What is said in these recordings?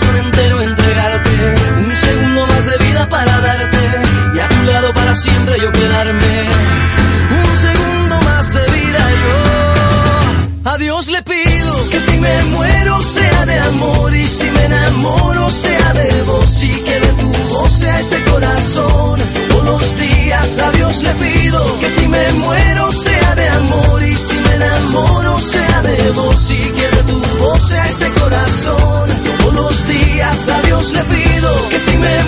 Corazón entero entregarte. Un segundo más de vida para darte y a tu lado para siempre yo quedarme. Un segundo más de vida yo. A Dios le pido que si me muero pido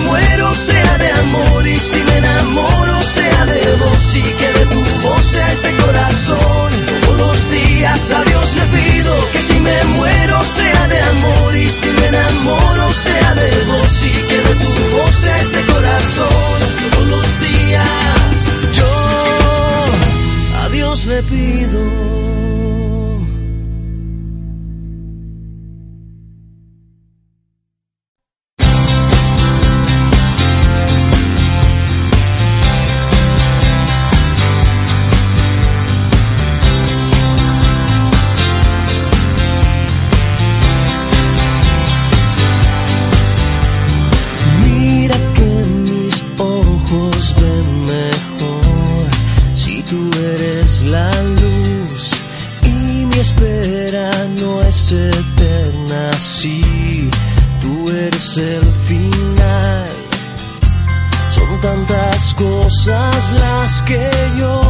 cosas las que yo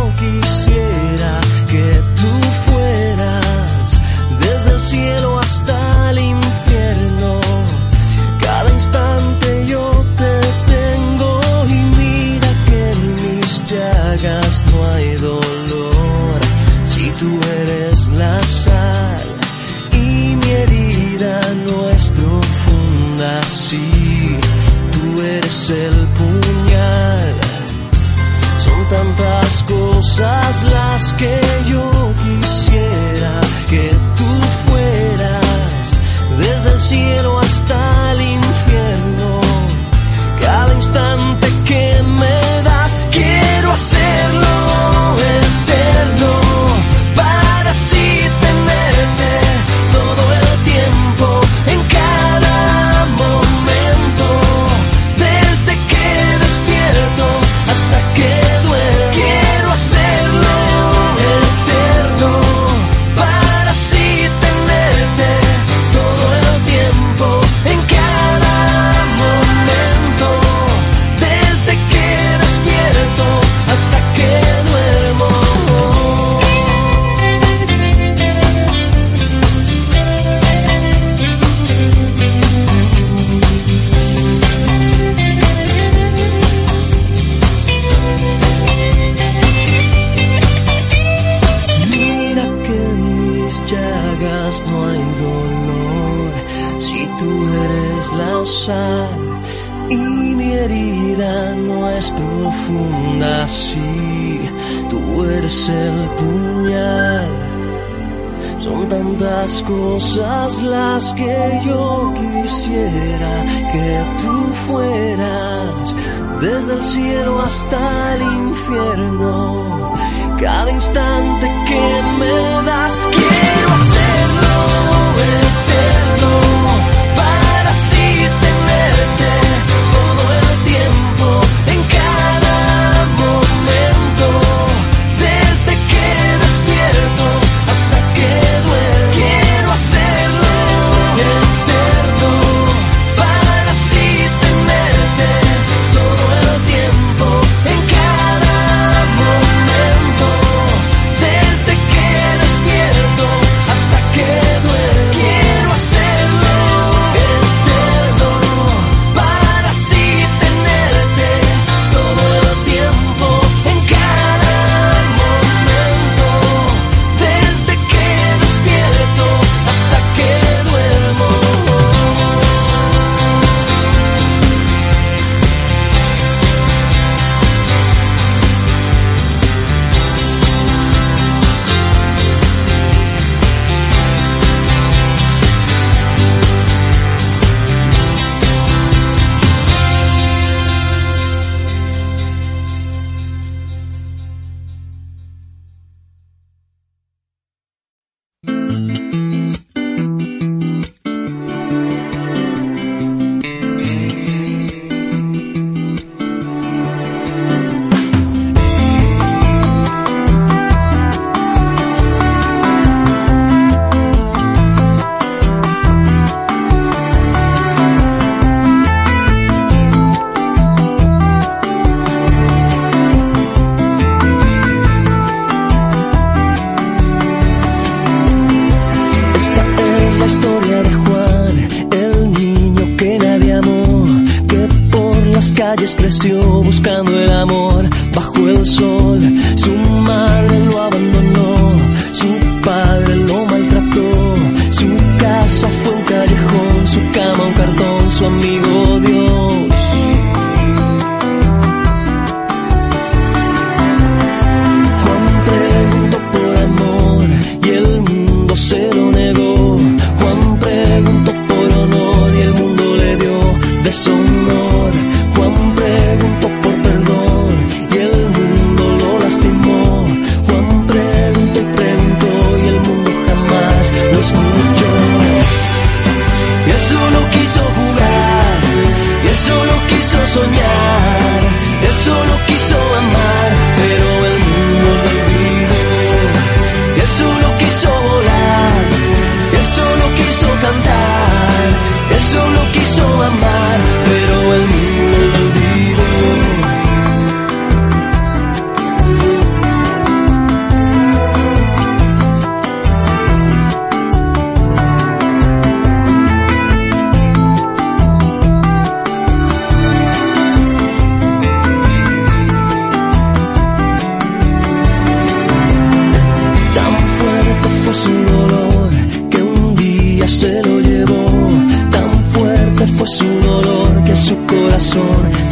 cosas las que yo quisiera que tú fueras, desde el cielo hasta el infierno, cada instante que me das, quiero hacerlo el sol, su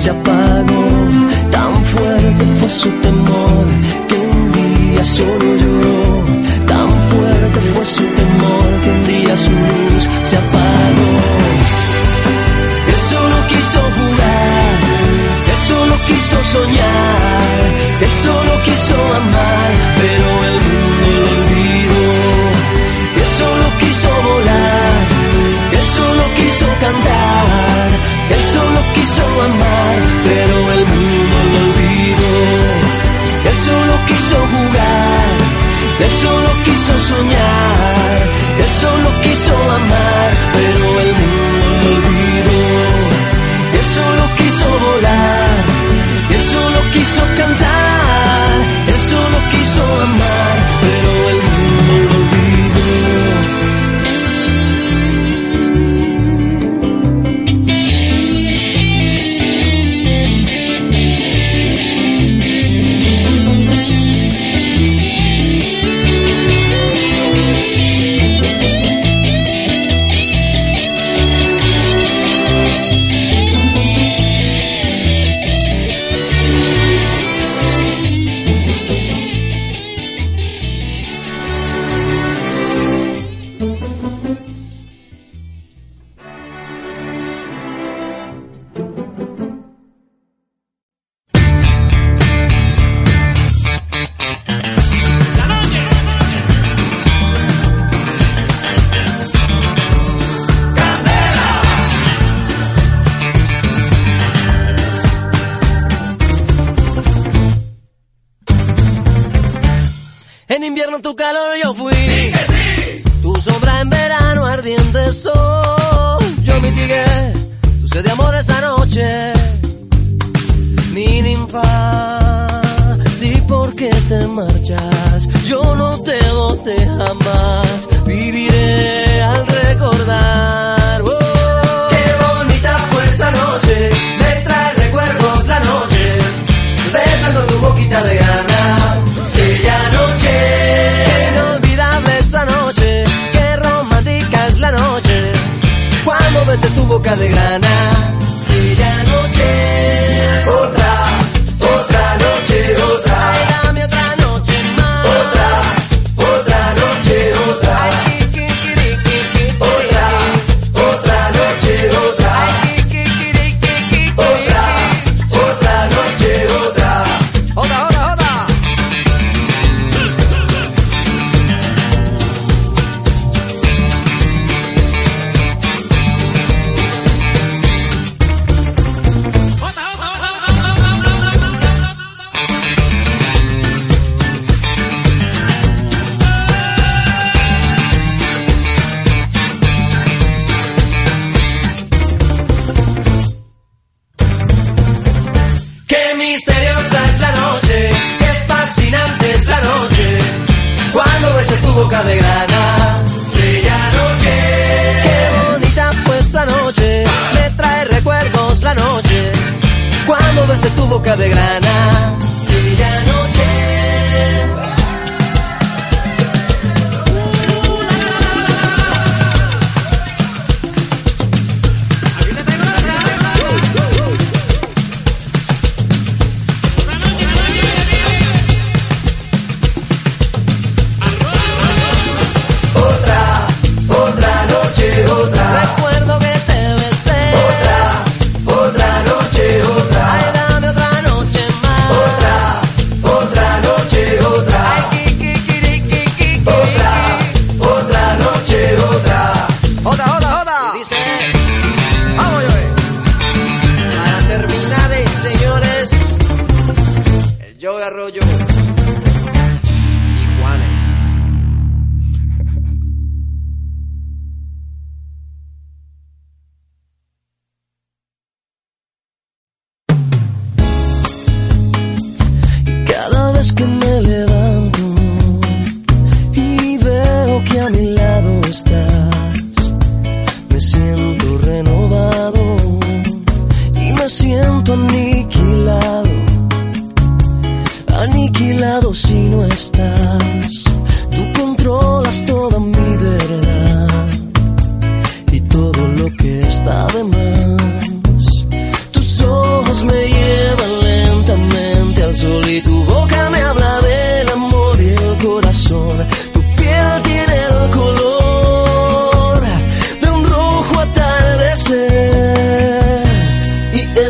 se apagó, tan fuerte fue su temor.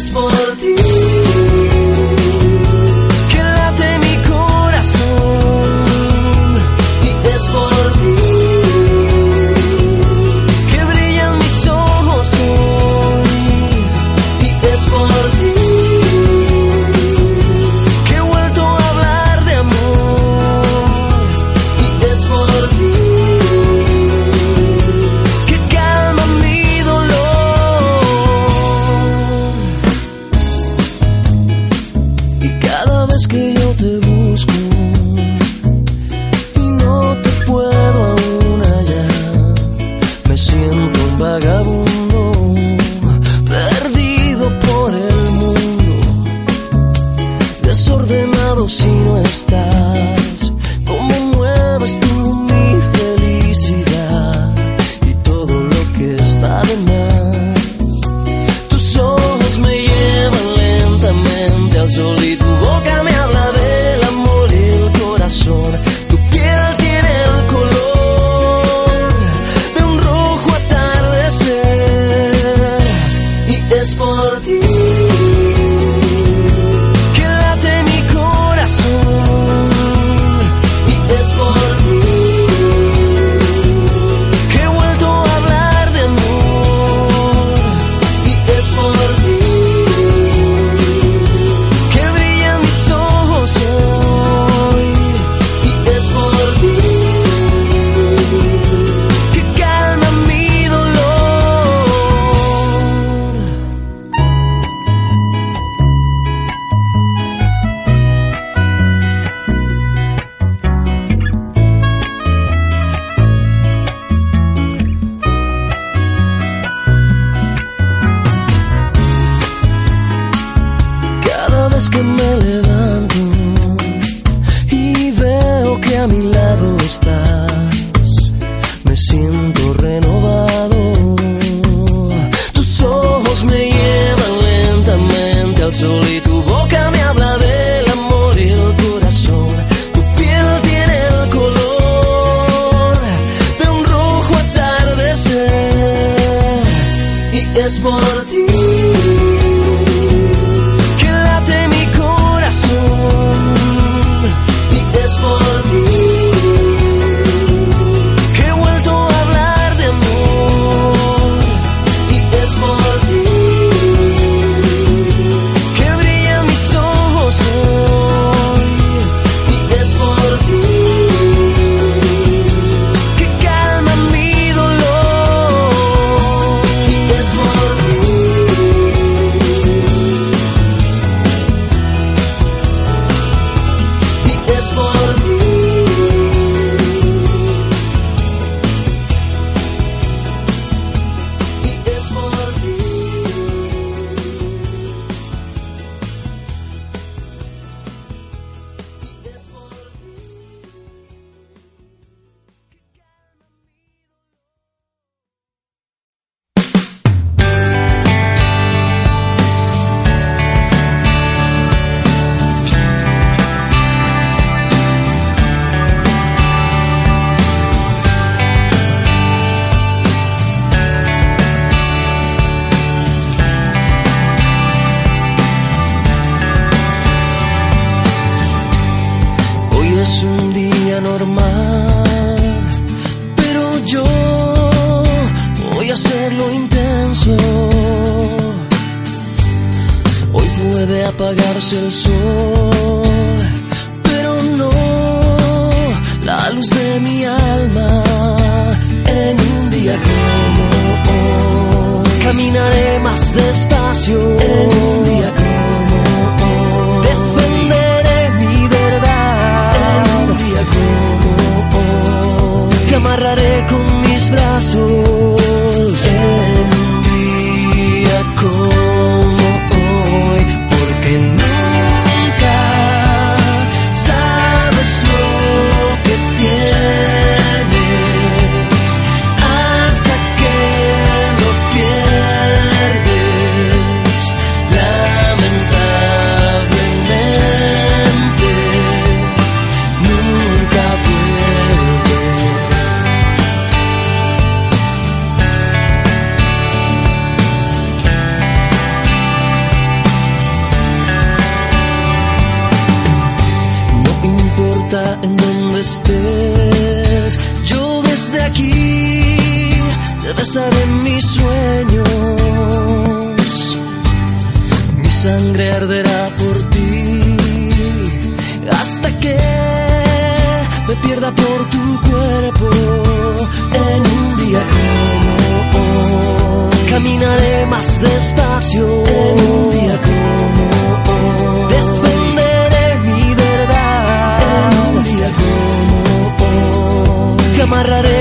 Y es puede apagarse el sol, pero no la luz de mi alma en un día como hoy. Caminaré más despacio en un día como hoy. Defenderé mi verdad en un día como hoy. Te amarraré con mis brazos me pierda por tu cuerpo en un día como hoy. Caminaré más despacio en un día como hoy. Defenderé mi verdad en un día como hoy. Amarraré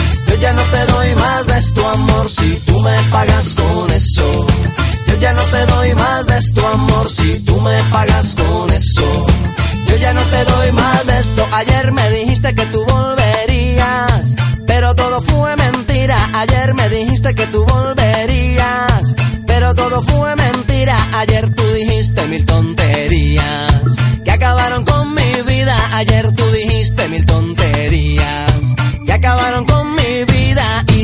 Ya no te doy más de tu amor si tú me pagas con eso. Yo ya no te doy más de tu amor si tú me pagas con eso. Yo ya no te doy más de esto. Ayer me dijiste que tú volverías, pero todo fue mentira. Ayer me dijiste que tú volverías, pero todo fue mentira. Ayer tú dijiste mil tonterías que acabaron con mi vida. Ayer tú dijiste mil tonterías que acabaron con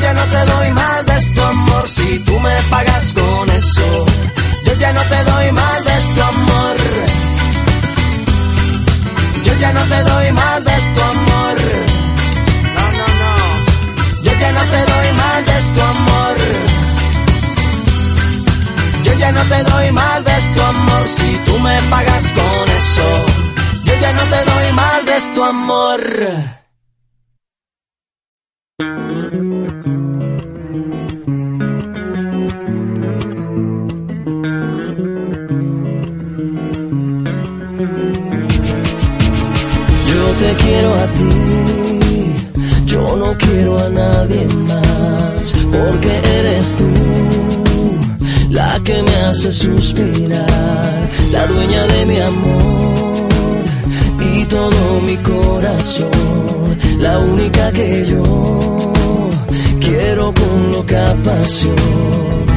ya no te doy más de tu amor. Si tú me pagas con eso, yo ya no te doy más de tu amor. Yo ya no te doy más de tu amor. No, no, no. Yo ya no te doy más de tu amor. Yo ya no te doy más de tu amor si tú me pagas con eso. Yo ya no te doy más de tu amor. Yo te quiero a ti, yo no quiero a nadie más, porque eres tú la que me hace suspirar, la dueña de mi amor y todo mi corazón, la única que yo pasión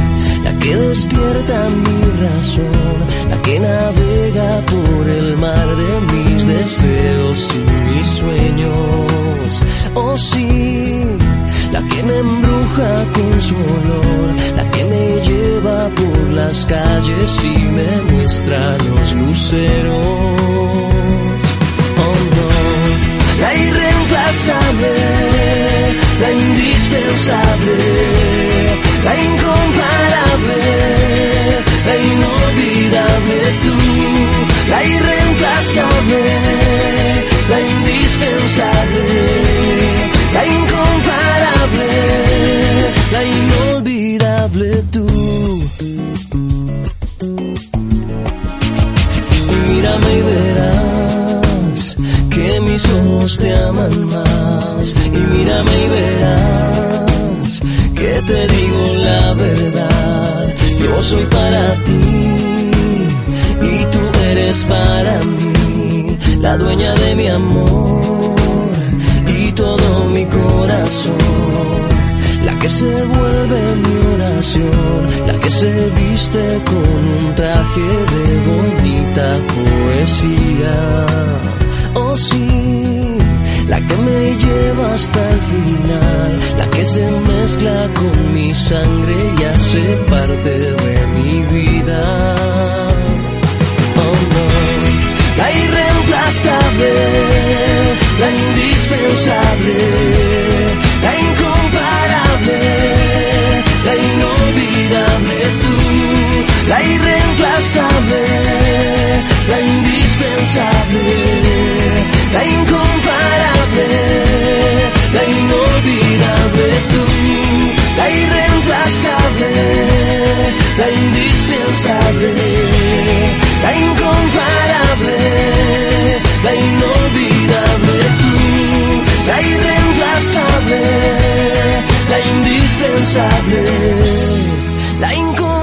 la que despierta mi razón, la que navega por el mar de mis deseos y mis sueños. Oh sí, la que me embruja con su olor, la que me lleva por las calles y me muestra los luceros. Oh no, la irreemplazable, la indispensable, la incomparable, la inolvidable tú, la irreemplazable, la indispensable, la incomparable, la inolvidable tú. Mírame y verás que mis ojos te verdad. Yo soy para ti y tú eres para mí, la dueña de mi amor y todo mi corazón. La que se vuelve mi oración, la que se viste con un traje de bonita poesía. Oh sí, la que me lleva hasta el final, la que se mezcla con mi sangre y hace parte de mi vida. Oh no, la irreemplazable, la indispensable, la incomparable, la inolvidable tú, la irreemplazable, la indispensable, la incomparable, la inolvidable tú, la irreemplazable, la indispensable, la incomparable, la inolvidable tú, la irreemplazable, la indispensable, la incomparable,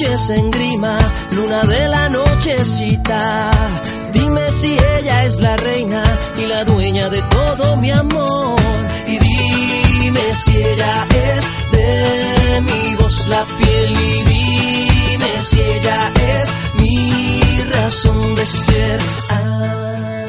noches en grima, luna de la nochecita. Dime si ella es la reina y la dueña de todo mi amor. Y dime si ella es de mi voz la piel. Y dime si ella es mi razón de ser. Ah.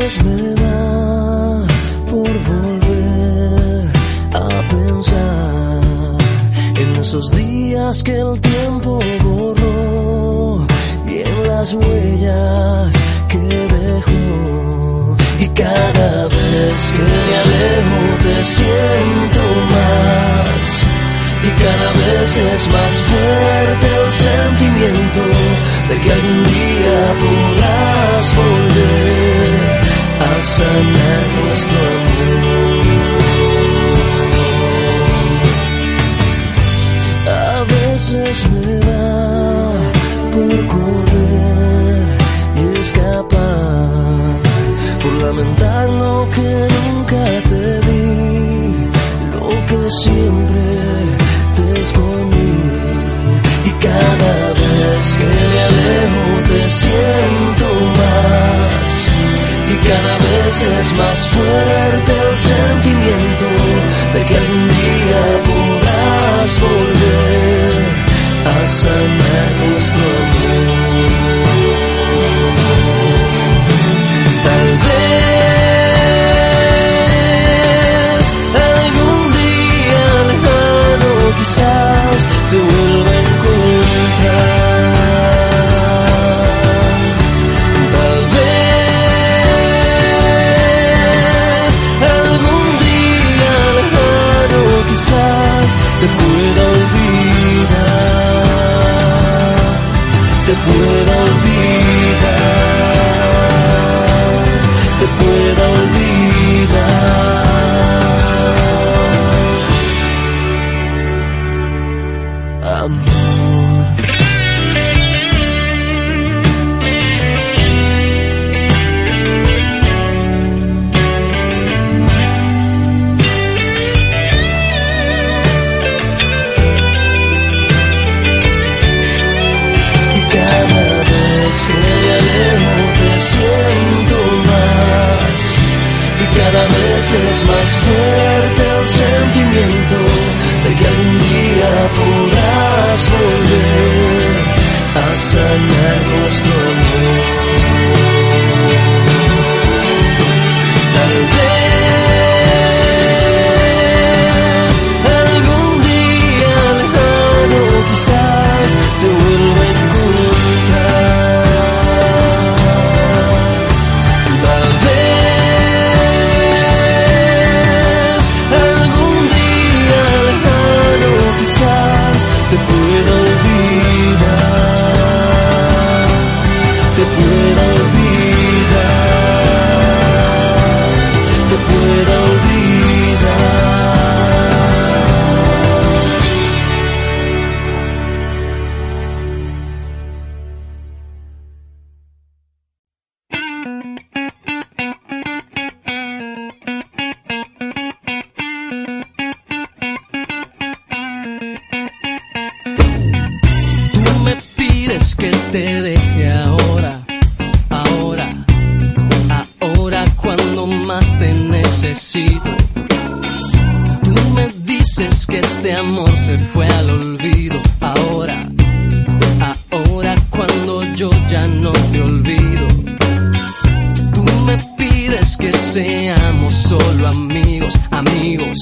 veces me da por volver a pensar en esos días que el tiempo borró y en las huellas que dejó. Y cada vez que me alejo te siento más. Y cada vez es más fuerte el sentimiento de que algún día podrás volver. sun that was the moon. es más fuerte el sentimiento de que algún día podrás volver. amigos.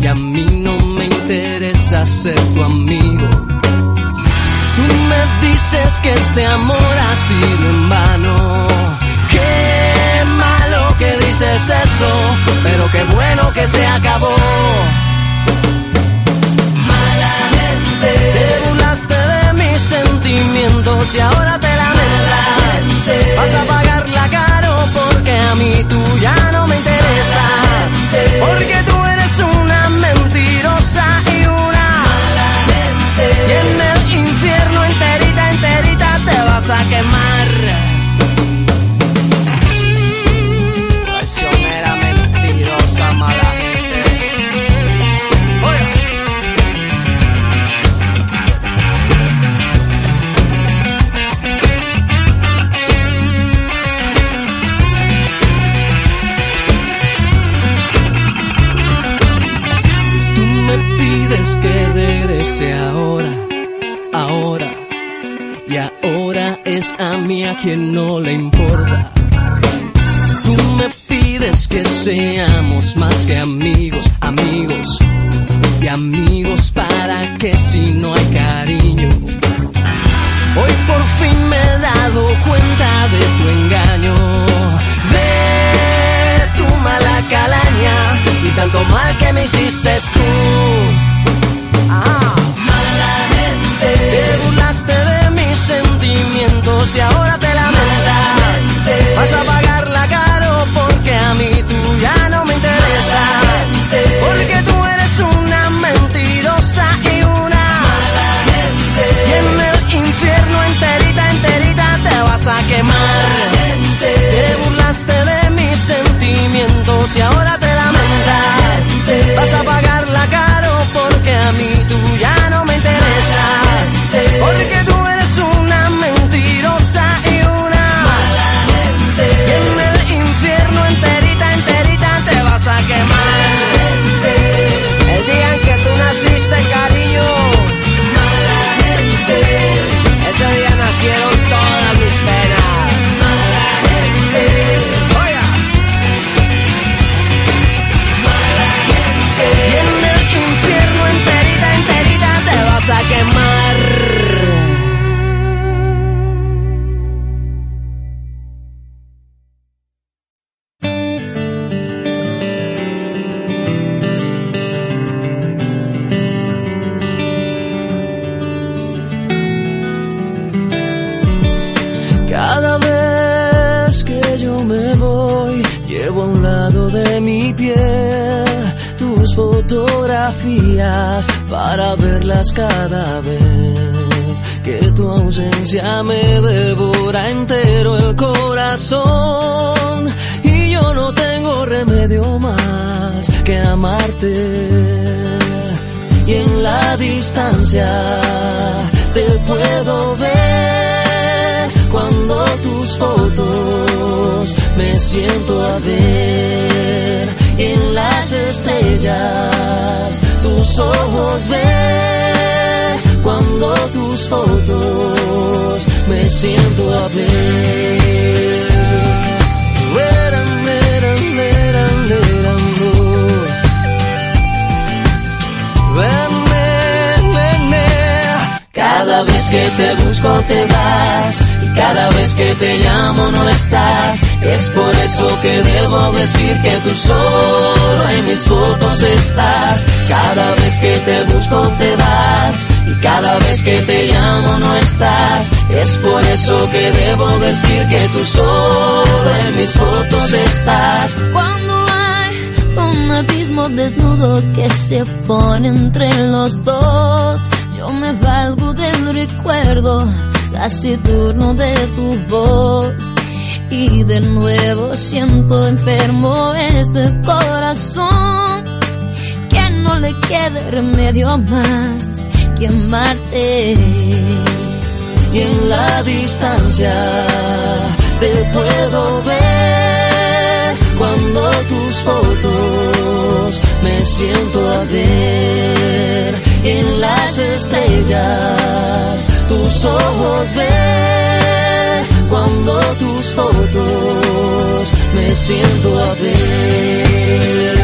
Y a mí no me interesa ser tu amigo. Tú me dices que este amor ha sido en vano. Qué malo que dices eso, pero qué bueno que se acabó. Mala gente, te burlaste de mis sentimientos y ahora te lamentas. Vas a pagarla caro porque a mí tú cariño. Hoy por fin me he dado cuenta de tu engaño, de tu mala calaña y tanto mal que me hiciste tú. Ah, mala gente, te burlaste de mis sentimientos y ahora te para verlas cada vez. Que tu ausencia me devora entero el corazón. Y yo no tengo remedio más que amarte. Y en la distancia te puedo ver cuando tus fotos me siento a ver estrellas, tus ojos ven cuando tus fotos me siento a ver. Cada vez que te busco te vas y cada vez que te llamo no estás. Es por eso que debo decir que tú solo en mis fotos estás. Cada vez que te busco te vas y cada vez que te llamo no estás. Es por eso que debo decir que tú solo en mis fotos estás. Cuando hay un abismo desnudo que se pone entre los dos yo me valgo del recuerdo casi turno de tu voz. Y de nuevo siento enfermo este corazón. Que no le quede remedio más que amarte. Y en la distancia te puedo ver cuando tus fotos me siento a ver en las estrellas, tus ojos ven cuando tus fotos me siento a ver.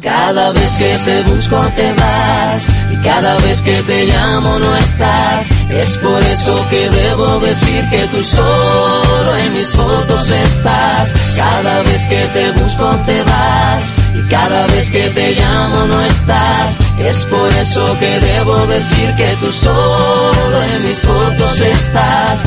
Cada vez que te busco te vas y cada vez que te llamo no estás. Es por eso que debo decir que tú solo en mis fotos estás. Cada vez que te busco te vas cada vez que te llamo no estás. Es por eso que debo decir que tú solo en mis fotos estás.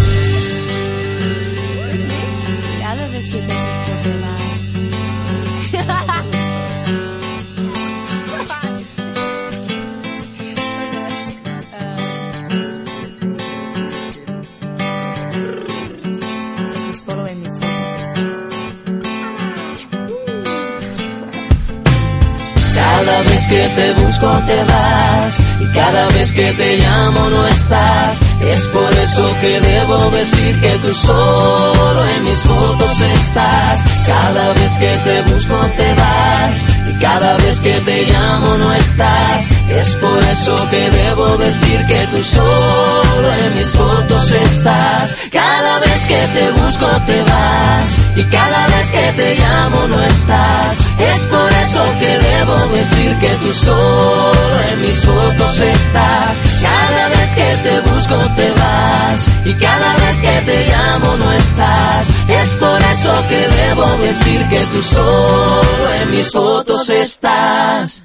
Vez que te busco te vas y cada vez que te llamo no estás. Es por eso que debo decir que tú solo en mis fotos estás. Cada vez que te busco te vas y cada vez que te llamo no estás. Es por eso que debo decir que tú solo en mis fotos estás. Cada vez que te busco te vas y cada vez que te llamo no estás. Es por eso que debo decir que tú solo en mis fotos estás. Cada vez que te busco te vas y cada vez que te llamo no estás. Es por eso que debo decir que tú solo en mis fotos estás.